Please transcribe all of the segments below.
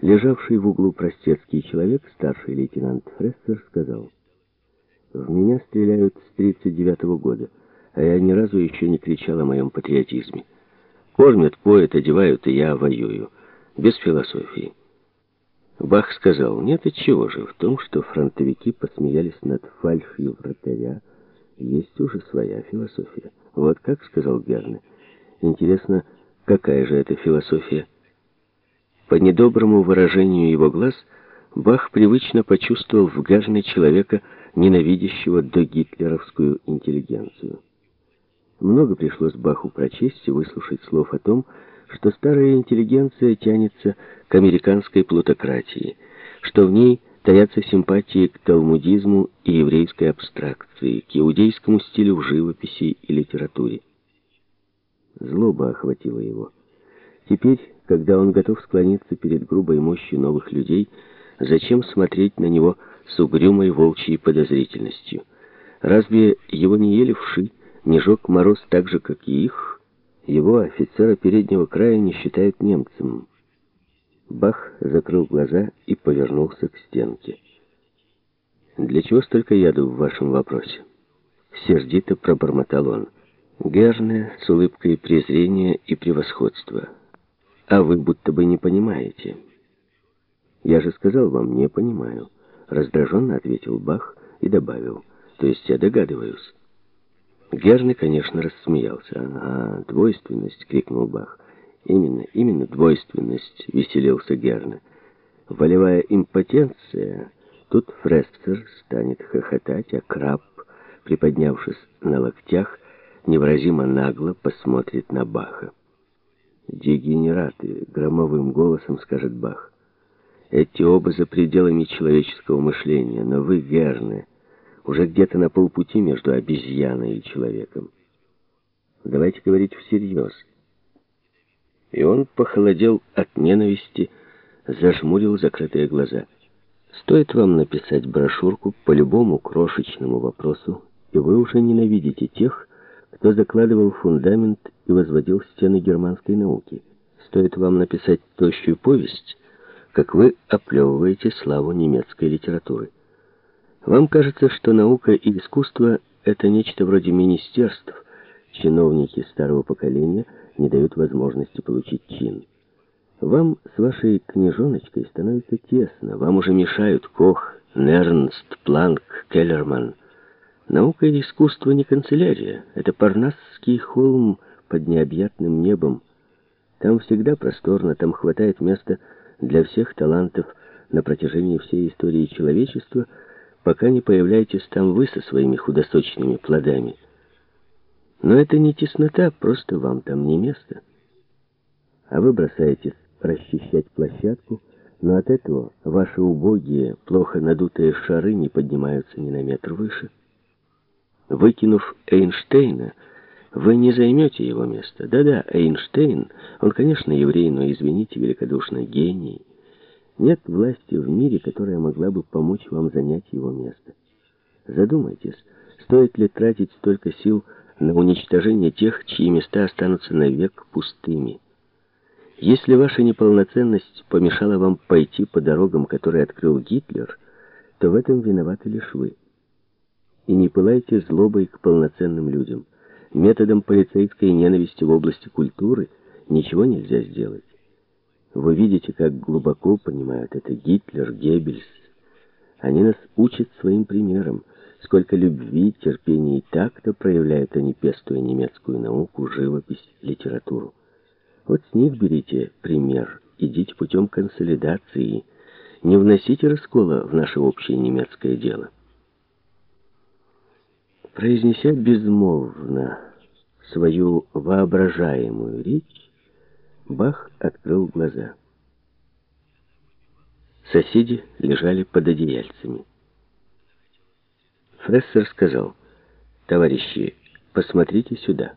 Лежавший в углу простецкий человек, старший лейтенант Фрессер, сказал, «В меня стреляют с 39-го года, а я ни разу еще не кричал о моем патриотизме. Кормят, поят, одевают, и я воюю. Без философии». Бах сказал, нет, и чего же, в том, что фронтовики посмеялись над фальшью вратаря, есть уже своя философия. Вот как, сказал Герне. Интересно, какая же это философия? По недоброму выражению его глаз, Бах привычно почувствовал в Герне человека, ненавидящего догитлеровскую интеллигенцию. Много пришлось Баху прочесть и выслушать слов о том, что старая интеллигенция тянется к американской плутократии, что в ней таятся симпатии к талмудизму и еврейской абстракции, к иудейскому стилю в живописи и литературе. Злоба охватила его. Теперь, когда он готов склониться перед грубой мощью новых людей, зачем смотреть на него с угрюмой волчьей подозрительностью? Разве его не ели вши, не жег мороз так же, как и их, его, офицера переднего края, не считают немцем. Бах закрыл глаза и повернулся к стенке. «Для чего столько яду в вашем вопросе?» Сердито пробормотал он. Герне с улыбкой презрения и превосходства. «А вы будто бы не понимаете». «Я же сказал вам, не понимаю», — раздраженно ответил Бах и добавил. «То есть я догадываюсь». Герны, конечно, рассмеялся. «А, двойственность!» — крикнул Бах. «Именно, именно двойственность!» — веселился Герны. «Волевая импотенция!» Тут Фрестер станет хохотать, а Краб, приподнявшись на локтях, невыразимо нагло посмотрит на Баха. «Дегенераты!» — громовым голосом скажет Бах. «Эти оба за пределами человеческого мышления, но вы, Герны, уже где-то на полпути между обезьяной и человеком. Давайте говорить всерьез. И он похолодел от ненависти, зажмурил закрытые глаза. Стоит вам написать брошюрку по любому крошечному вопросу, и вы уже ненавидите тех, кто закладывал фундамент и возводил стены германской науки. Стоит вам написать тощую повесть, как вы оплевываете славу немецкой литературы. Вам кажется, что наука и искусство — это нечто вроде министерств. Чиновники старого поколения не дают возможности получить чин. Вам с вашей книжоночкой становится тесно. Вам уже мешают Кох, Нернст, Планк, Келлерман. Наука и искусство не канцелярия. Это парнасский холм под необъятным небом. Там всегда просторно, там хватает места для всех талантов на протяжении всей истории человечества — пока не появляетесь там вы со своими худосочными плодами. Но это не теснота, просто вам там не место. А вы бросаетесь расчищать площадку, но от этого ваши убогие, плохо надутые шары не поднимаются ни на метр выше. Выкинув Эйнштейна, вы не займете его место. Да-да, Эйнштейн, он, конечно, еврей, но, извините, великодушно гений. Нет власти в мире, которая могла бы помочь вам занять его место. Задумайтесь, стоит ли тратить столько сил на уничтожение тех, чьи места останутся навек пустыми. Если ваша неполноценность помешала вам пойти по дорогам, которые открыл Гитлер, то в этом виноваты лишь вы. И не пылайте злобой к полноценным людям. Методом полицейской ненависти в области культуры ничего нельзя сделать. Вы видите, как глубоко понимают это Гитлер, Геббельс. Они нас учат своим примером. Сколько любви, терпения и такта проявляют они, пестуя немецкую науку, живопись, литературу. Вот с них берите пример, идите путем консолидации, не вносите раскола в наше общее немецкое дело. Произнеся безмолвно свою воображаемую речь, Бах открыл глаза. Соседи лежали под одеяльцами. Фрессер сказал, «Товарищи, посмотрите сюда».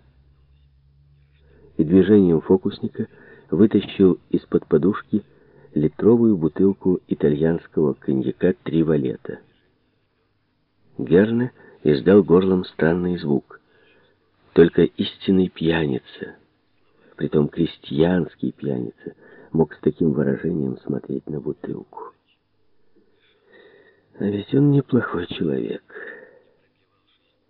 И движением фокусника вытащил из-под подушки литровую бутылку итальянского коньяка «Три валета». Герне издал горлом странный звук. Только истинный пьяница — притом крестьянский пьяница, мог с таким выражением смотреть на бутылку. А ведь он неплохой человек.